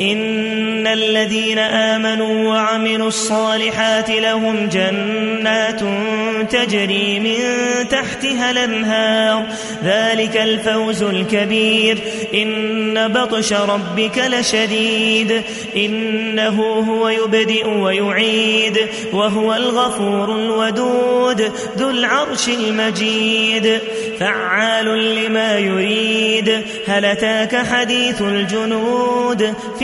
إن الذين آمنوا وعملوا الصالحات لهم جنات تجري من تحتها الأنهار. ذلك الفوز الكبير. إن بطش ربك لشديد. إنه هو يبدئ ويعيد. وهو الغفور الودود. ذو العرش المجيد. فعال لما يريد. هل أتاك حديث الجنود؟